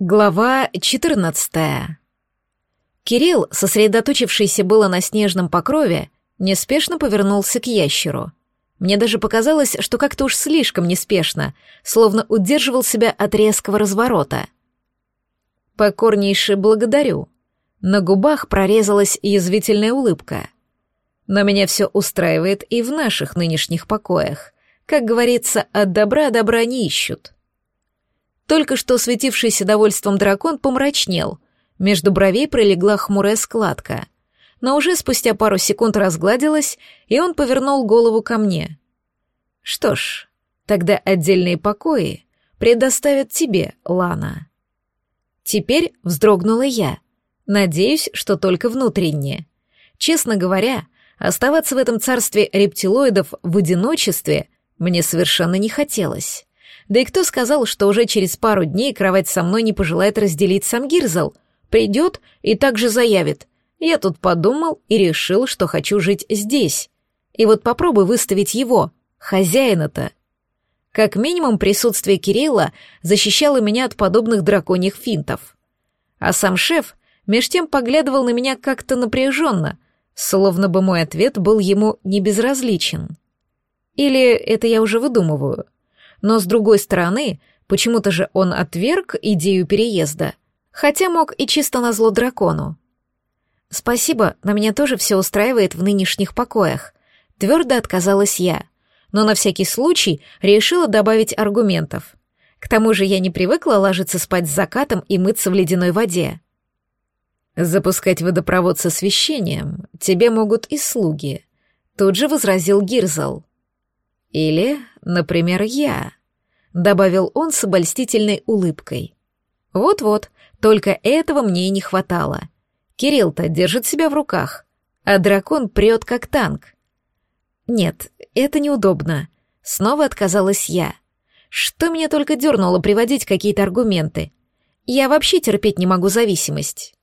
Глава 14. Кирилл, сосредоточившийся было на снежном покрове, неспешно повернулся к ящеру. Мне даже показалось, что как-то уж слишком неспешно, словно удерживал себя от резкого разворота. «Покорнейше благодарю». На губах прорезалась язвительная улыбка. «Но меня все устраивает и в наших нынешних покоях. Как говорится, от добра добра не ищут». Только что светившийся довольством дракон помрачнел. Между бровей пролегла хмурая складка. Но уже спустя пару секунд разгладилась, и он повернул голову ко мне. «Что ж, тогда отдельные покои предоставят тебе, Лана». Теперь вздрогнула я. Надеюсь, что только внутренне. Честно говоря, оставаться в этом царстве рептилоидов в одиночестве мне совершенно не хотелось. Да и кто сказал, что уже через пару дней кровать со мной не пожелает разделить сам Гирзал? Придет и также заявит. Я тут подумал и решил, что хочу жить здесь. И вот попробуй выставить его, хозяина-то. Как минимум присутствие Кирилла защищало меня от подобных драконьих финтов. А сам шеф меж тем поглядывал на меня как-то напряженно, словно бы мой ответ был ему небезразличен. Или это я уже выдумываю? Но с другой стороны, почему-то же он отверг идею переезда, хотя мог и чисто назло дракону. «Спасибо, на меня тоже все устраивает в нынешних покоях», — твердо отказалась я, но на всякий случай решила добавить аргументов. К тому же я не привыкла ложиться спать с закатом и мыться в ледяной воде. «Запускать водопровод с освещением тебе могут и слуги», — тут же возразил Гирзал. «Или, например, я», — добавил он с обольстительной улыбкой. «Вот-вот, только этого мне и не хватало. Кирилл-то держит себя в руках, а дракон прет как танк». «Нет, это неудобно», — снова отказалась я. «Что меня только дернуло приводить какие-то аргументы? Я вообще терпеть не могу зависимость».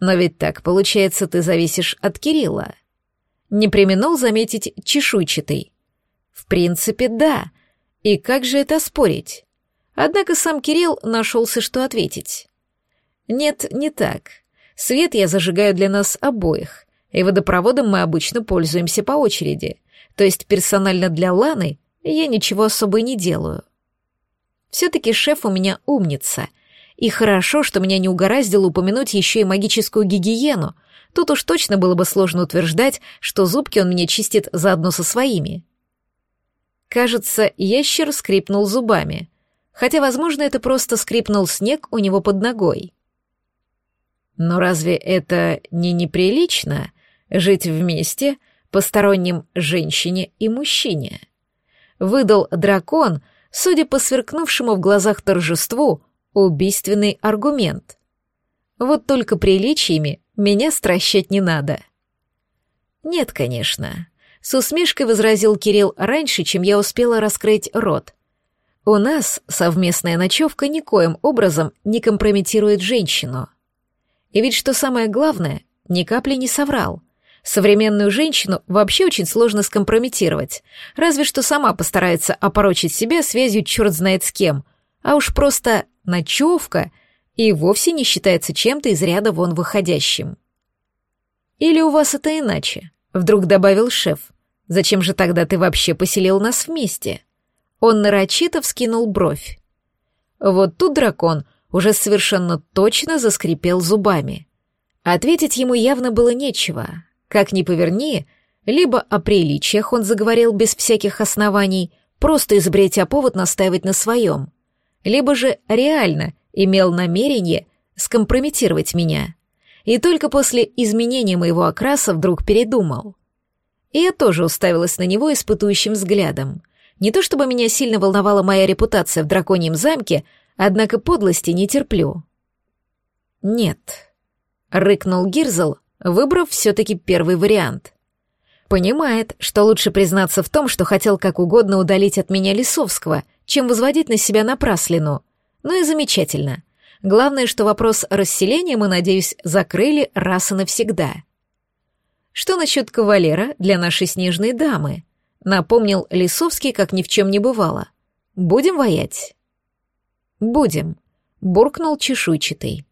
«Но ведь так, получается, ты зависишь от Кирилла», — не применул заметить чешуйчатый. В принципе, да. И как же это спорить? Однако сам Кирилл нашелся, что ответить. Нет, не так. Свет я зажигаю для нас обоих, и водопроводом мы обычно пользуемся по очереди. То есть персонально для Ланы я ничего особо не делаю. Все-таки шеф у меня умница. И хорошо, что меня не угораздило упомянуть еще и магическую гигиену. Тут уж точно было бы сложно утверждать, что зубки он мне чистит заодно со своими. Кажется, ящер скрипнул зубами, хотя, возможно, это просто скрипнул снег у него под ногой. Но разве это не неприлично жить вместе посторонним женщине и мужчине? Выдал дракон, судя по сверкнувшему в глазах торжеству, убийственный аргумент. Вот только приличиями меня стращать не надо. Нет, конечно. С усмешкой возразил Кирилл раньше, чем я успела раскрыть рот. У нас совместная ночевка никоим образом не компрометирует женщину. И ведь что самое главное, ни капли не соврал. Современную женщину вообще очень сложно скомпрометировать, разве что сама постарается опорочить себя связью черт знает с кем, а уж просто ночевка и вовсе не считается чем-то из ряда вон выходящим. Или у вас это иначе? Вдруг добавил шеф. Зачем же тогда ты вообще поселил нас вместе? Он нарочито вскинул бровь. Вот тут дракон уже совершенно точно заскрипел зубами. Ответить ему явно было нечего. Как ни поверни, либо о приличиях он заговорил без всяких оснований, просто изобретя повод настаивать на своем, либо же реально имел намерение скомпрометировать меня. И только после изменения моего окраса вдруг передумал — и я тоже уставилась на него испытующим взглядом. Не то чтобы меня сильно волновала моя репутация в драконьем замке, однако подлости не терплю. «Нет», — рыкнул Гирзл, выбрав все-таки первый вариант. Понимает, что лучше признаться в том, что хотел как угодно удалить от меня Лисовского, чем возводить на себя напраслину. Ну и замечательно. Главное, что вопрос расселения мы, надеюсь, закрыли раз и навсегда. Что насчет кавалера для нашей снежной дамы? Напомнил Лисовский, как ни в чем не бывало. Будем воять? Будем. буркнул чешуйчатый.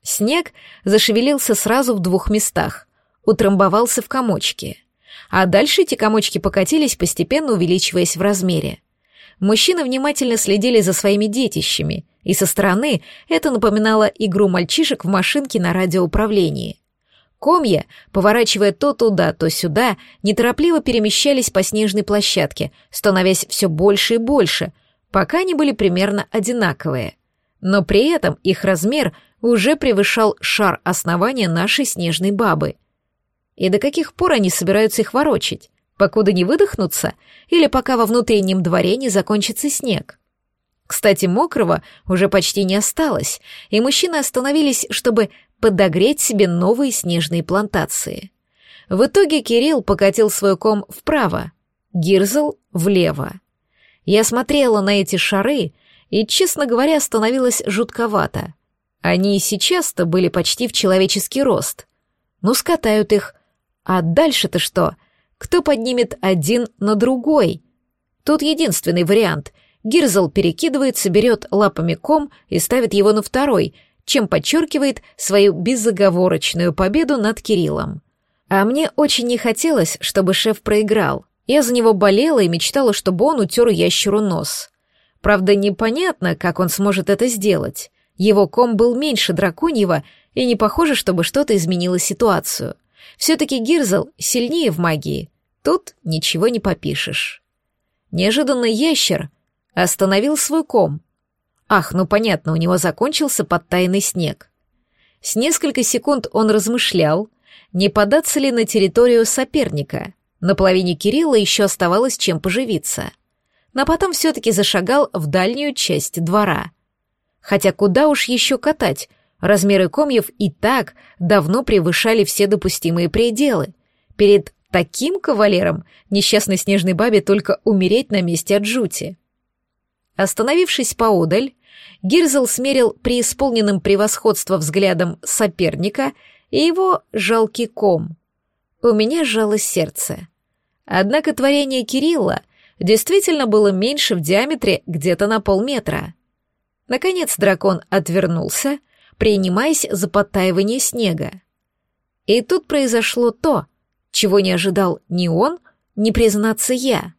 Снег зашевелился сразу в двух местах, утрамбовался в комочки. А дальше эти комочки покатились, постепенно увеличиваясь в размере. Мужчины внимательно следили за своими детищами, и со стороны это напоминало игру мальчишек в машинке на радиоуправлении. Комья, поворачивая то туда, то сюда, неторопливо перемещались по снежной площадке, становясь все больше и больше, пока они были примерно одинаковые. Но при этом их размер уже превышал шар основания нашей снежной бабы. И до каких пор они собираются их ворочить? Покуда не выдохнутся или пока во внутреннем дворе не закончится снег? Кстати, мокрого уже почти не осталось, и мужчины остановились, чтобы подогреть себе новые снежные плантации. В итоге Кирилл покатил свой ком вправо, Гирзл — влево. Я смотрела на эти шары, и, честно говоря, становилось жутковато. Они и сейчас-то были почти в человеческий рост. Ну, скатают их. А дальше-то что? Кто поднимет один на другой? Тут единственный вариант — Гирзл перекидывается, берет лапами ком и ставит его на второй, чем подчеркивает свою безоговорочную победу над Кириллом. А мне очень не хотелось, чтобы шеф проиграл. Я за него болела и мечтала, чтобы он утер ящеру нос. Правда, непонятно, как он сможет это сделать. Его ком был меньше драконьего, и не похоже, чтобы что-то изменило ситуацию. Все-таки Гирзл сильнее в магии. Тут ничего не попишешь. Неожиданно ящер Остановил свой ком. Ах, ну понятно, у него закончился подтаянный снег. С несколько секунд он размышлял, не податься ли на территорию соперника. На половине Кирилла еще оставалось чем поживиться. Но потом все-таки зашагал в дальнюю часть двора. Хотя куда уж еще катать, размеры комьев и так давно превышали все допустимые пределы. Перед таким кавалером несчастной снежной бабе только умереть на месте от жути. Остановившись поодаль, Гирзл смерил преисполненным превосходства взглядом соперника и его жалкий ком. У меня сжалось сердце. Однако творение Кирилла действительно было меньше в диаметре где-то на полметра. Наконец дракон отвернулся, принимаясь за подтаивание снега. И тут произошло то, чего не ожидал ни он, ни признаться я —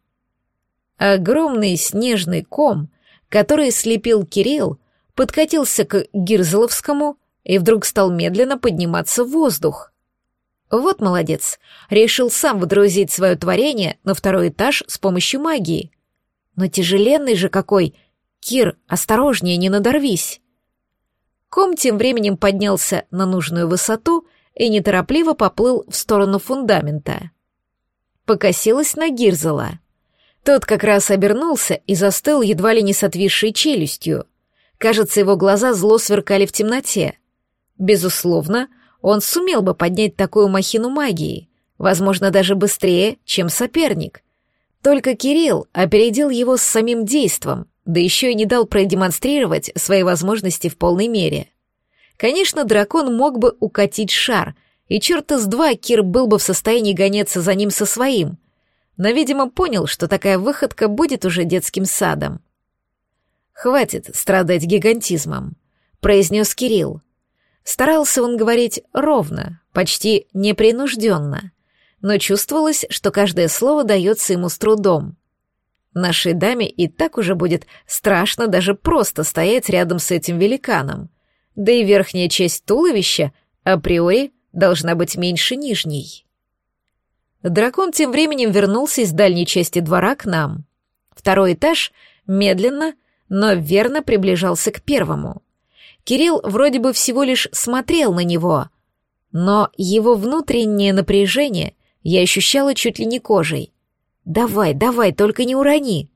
Огромный снежный ком, который слепил Кирилл, подкатился к Гирзловскому и вдруг стал медленно подниматься в воздух. Вот молодец, решил сам выдрузить свое творение на второй этаж с помощью магии. Но тяжеленный же какой! Кир, осторожнее, не надорвись! Ком тем временем поднялся на нужную высоту и неторопливо поплыл в сторону фундамента. Покосилась на Гирзела — тот как раз обернулся и застыл едва ли не с отвисшей челюстью. Кажется, его глаза зло сверкали в темноте. Безусловно, он сумел бы поднять такую махину магии, возможно, даже быстрее, чем соперник. Только Кирилл опередил его с самим действом, да еще и не дал продемонстрировать свои возможности в полной мере. Конечно, дракон мог бы укатить шар, и черта с два Кир был бы в состоянии гоняться за ним со своим — но, видимо, понял, что такая выходка будет уже детским садом. «Хватит страдать гигантизмом», — произнес Кирилл. Старался он говорить ровно, почти непринужденно, но чувствовалось, что каждое слово дается ему с трудом. Нашей даме и так уже будет страшно даже просто стоять рядом с этим великаном, да и верхняя часть туловища априори должна быть меньше нижней. Дракон тем временем вернулся из дальней части двора к нам. Второй этаж медленно, но верно приближался к первому. Кирилл вроде бы всего лишь смотрел на него, но его внутреннее напряжение я ощущала чуть ли не кожей. «Давай, давай, только не урони!»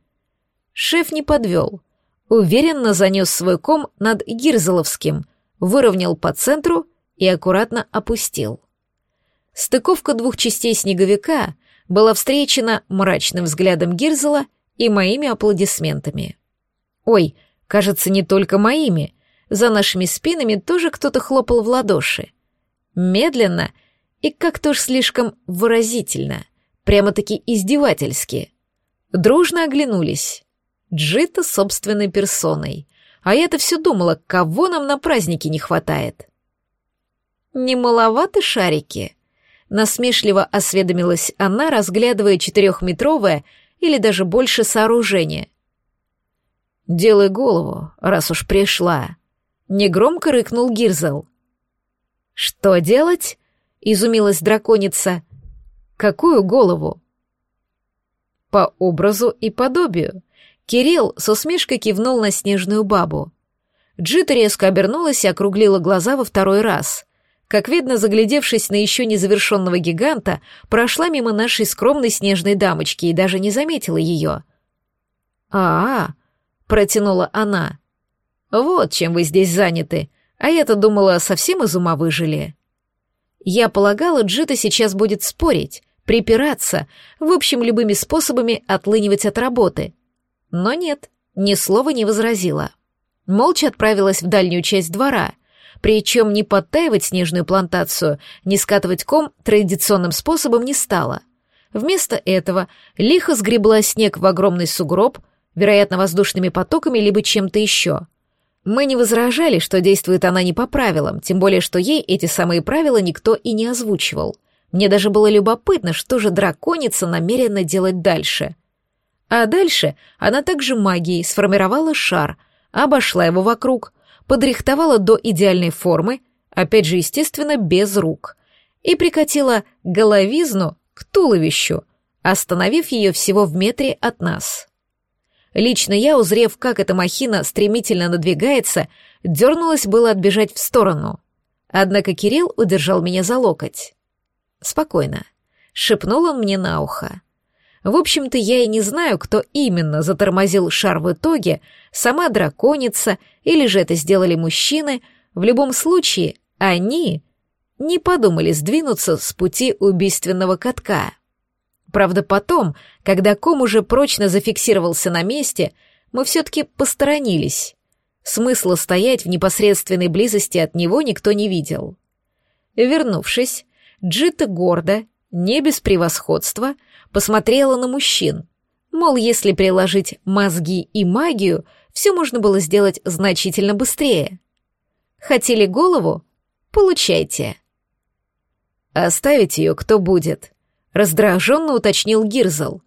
Шеф не подвел. Уверенно занес свой ком над Гирзеловским, выровнял по центру и аккуратно опустил. Стыковка двух частей снеговика была встречена мрачным взглядом Гирзела и моими аплодисментами. Ой, кажется, не только моими. За нашими спинами тоже кто-то хлопал в ладоши. Медленно и как-то уж слишком выразительно, прямо-таки издевательски. Дружно оглянулись. Джита собственной персоной. А я-то все думала, кого нам на празднике не хватает. «Не маловаты шарики?» Насмешливо осведомилась она, разглядывая четырехметровое или даже больше сооружение. «Делай голову, раз уж пришла», — негромко рыкнул Гирзел. «Что делать?» — изумилась драконица. «Какую голову?» «По образу и подобию», Кирилл с усмешкой кивнул на снежную бабу. Джита резко обернулась и округлила глаза во второй раз. Как видно, заглядевшись на еще незавершенного гиганта, прошла мимо нашей скромной снежной дамочки и даже не заметила ее. «А-а», — протянула она. «Вот чем вы здесь заняты, а я-то думала, совсем из ума выжили». Я полагала, Джита сейчас будет спорить, припираться, в общем, любыми способами отлынивать от работы — но нет, ни слова не возразила. Молча отправилась в дальнюю часть двора, причем не подтаивать снежную плантацию, не скатывать ком традиционным способом не стала. Вместо этого лихо сгребла снег в огромный сугроб, вероятно, воздушными потоками либо чем-то еще. Мы не возражали, что действует она не по правилам, тем более, что ей эти самые правила никто и не озвучивал. Мне даже было любопытно, что же драконица намерена делать дальше. А дальше она также магией сформировала шар, обошла его вокруг, подрихтовала до идеальной формы, опять же, естественно, без рук, и прикатила головизну к туловищу, остановив ее всего в метре от нас. Лично я, узрев, как эта махина стремительно надвигается, дернулась было отбежать в сторону. Однако Кирилл удержал меня за локоть. «Спокойно», — шепнул он мне на ухо. В общем-то, я и не знаю, кто именно затормозил шар в итоге, сама драконица или же это сделали мужчины. В любом случае, они не подумали сдвинуться с пути убийственного катка. Правда, потом, когда ком уже прочно зафиксировался на месте, мы все-таки посторонились. Смысла стоять в непосредственной близости от него никто не видел. Вернувшись, Джита гордо, не без превосходства, посмотрела на мужчин. Мол, если приложить мозги и магию, все можно было сделать значительно быстрее. Хотели голову? Получайте. Оставить ее кто будет? Раздраженно уточнил Гирзл.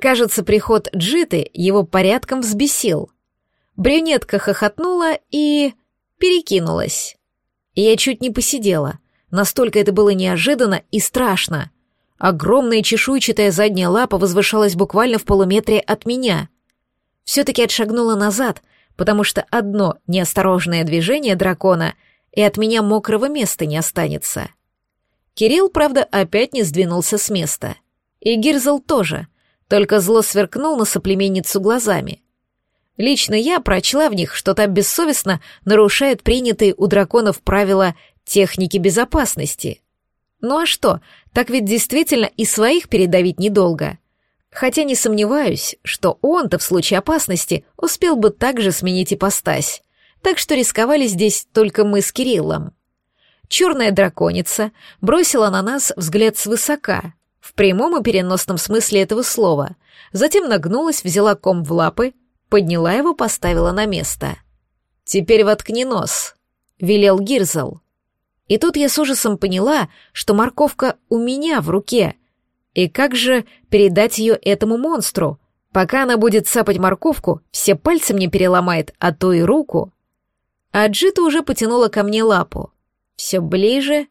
Кажется, приход Джиты его порядком взбесил. Брюнетка хохотнула и... перекинулась. Я чуть не посидела. Настолько это было неожиданно и страшно. Огромная чешуйчатая задняя лапа возвышалась буквально в полуметре от меня. Все-таки отшагнула назад, потому что одно неосторожное движение дракона, и от меня мокрого места не останется. Кирилл, правда, опять не сдвинулся с места. И Гирзл тоже, только зло сверкнул на соплеменницу глазами. Лично я прочла в них, что та бессовестно нарушает принятые у драконов правила техники безопасности — ну а что, так ведь действительно и своих передавить недолго. Хотя не сомневаюсь, что он-то в случае опасности успел бы также сменить ипостась. Так что рисковали здесь только мы с Кириллом. Черная драконица бросила на нас взгляд свысока, в прямом и переносном смысле этого слова, затем нагнулась, взяла ком в лапы, подняла его, поставила на место. «Теперь воткни нос», — велел Гирзл. И тут я с ужасом поняла, что морковка у меня в руке. И как же передать ее этому монстру? Пока она будет сапать морковку, все пальцы мне переломает, а то и руку. А Джита уже потянула ко мне лапу. Все ближе,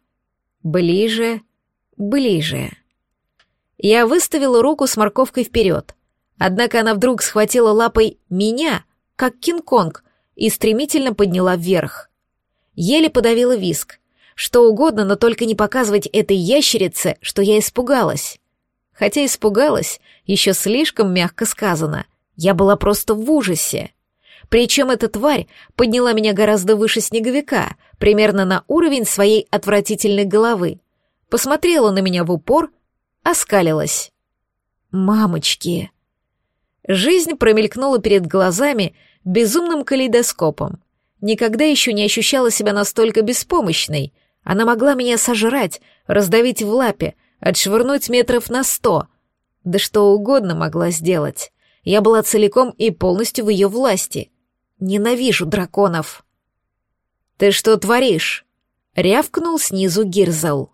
ближе, ближе. Я выставила руку с морковкой вперед. Однако она вдруг схватила лапой меня, как Кинг-Конг, и стремительно подняла вверх. Еле подавила виск, что угодно, но только не показывать этой ящерице, что я испугалась. Хотя испугалась, еще слишком мягко сказано. Я была просто в ужасе. Причем эта тварь подняла меня гораздо выше снеговика, примерно на уровень своей отвратительной головы. Посмотрела на меня в упор, оскалилась. «Мамочки!» Жизнь промелькнула перед глазами безумным калейдоскопом. Никогда еще не ощущала себя настолько беспомощной, она могла меня сожрать, раздавить в лапе, отшвырнуть метров на сто. Да что угодно могла сделать. Я была целиком и полностью в ее власти. Ненавижу драконов. «Ты что творишь?» — рявкнул снизу Гирзал.